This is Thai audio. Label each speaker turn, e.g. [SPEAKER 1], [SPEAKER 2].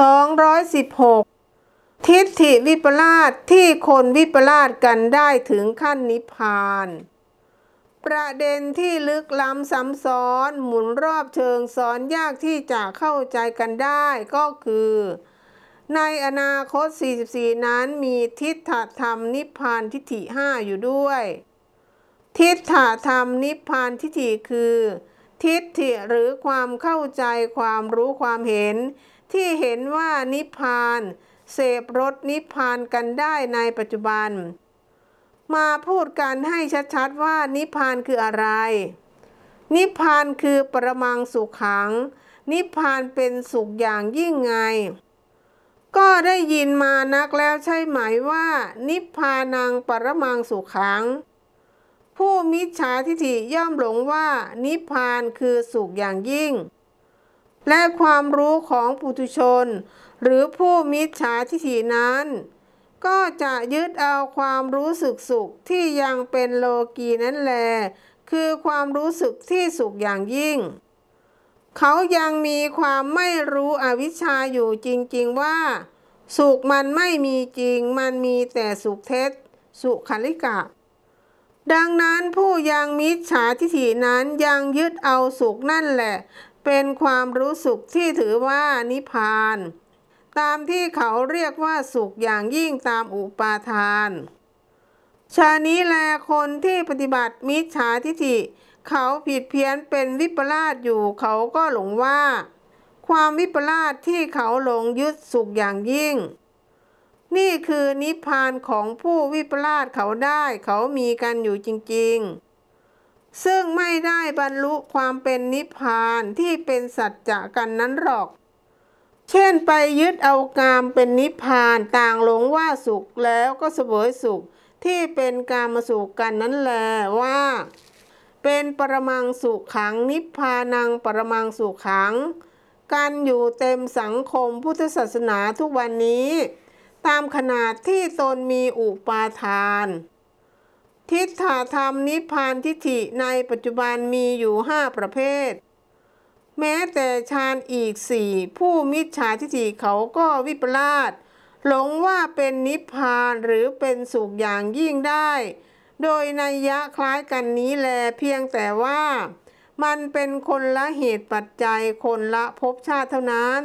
[SPEAKER 1] 216 ทิฏฐิวิปลาสที่คนวิปลาสกันได้ถึงขั้นนิพพาน ประเด็นที่ลึกล้ำซ้ำซ้อนหมุนรอบเชิงซ้อนยากที่จะเข้าใจกันได้ก็คือ ในอนาคต 44 นั้นมีทิฏฐธรรมนิพพานทิฏฐิ 5 อยู่ด้วย ทิฏฐธรรมนิพพานทิฏฐิคือ ทิฏฐิหรือความเข้าใจความรู้ความเห็น ที่เห็นว่านิพพาน เสพรสนิพพานกันได้ในปัจจุบัน มาพูดกันให้ชัดๆว่านิพพานคืออะไร นิพพานคือปรมังสุขขัง นิพพานเป็นสุขอย่างยิ่งไง ก็ได้ยินมานักแล้วใช่ไหมว่า นิพพานังปรมังสุขขังผู้มิจฉาทิฏฐิย่อมหลงว่านิพพานคือสุขอย่างยิ่ง และความรู้ของปุถุชน หรือผู้มิจฉาทิฏฐินั้น ก็จะยึดเอาความรู้สึกสุขที่ยังเป็นโลกีนั้นแล คือความรู้สึกที่สุขอย่างยิ่ง เขายังมีความไม่รู้อวิชชาอยู่จริง ๆว่า สุขมันไม่มีจริง มันมีแต่สุขเท็จ สุขลิกะดังนั้นผู้ยังมิจฉาทิฏฐินั้นยังยึดเอาสุขนั่นแหละ เป็นความรู้สึกที่ถือว่านิพพาน ตามที่เขาเรียกว่าสุขอย่างยิ่งตามอุปาทาน ชานี้แลคนที่ปฏิบัติมิจฉาทิฐิ เขาผิดเพี้ยนเป็นวิปลาสอยู่เขาก็หลงว่า ความวิปลาสที่เขาหลงยึดสุขอย่างยิ่ง นี่คือนิพพานของผู้วิปลาสเขาได้เขามีกันอยู่จริง ๆ ซึ่งไม่ได้บรรลุความเป็นนิพพานที่เป็นสัจจะกันนั้นหรอก เช่นไปยึดเอากามเป็นนิพพานต่างหลงว่าสุขแล้วก็เสวยสุขที่เป็นกามสุขกันนั้นแลว่า เป็นปรมังสุขขังนิพพานังปรมังสุขขัง กันอยู่เต็มสังคมพุทธศาสนาทุกวันนี้ ตามขนาดที่ตนมีอุปาทาน ทิฏฐธรรมนิพพานทิฏฐิในปัจจุบันมีอยู่ห้าประเภท แม้แต่ฌานอีกสี่ผู้มิจฉาทิฏฐิเขาก็วิปลาสหลงว่าเป็นนิพพานหรือเป็นสุขอย่างยิ่งได้ โดยนัยยะคล้ายกันนี้แลเพียงแต่ว่า มันเป็นคนละเหตุปัจจัยคนละภพชาติเท่านั้น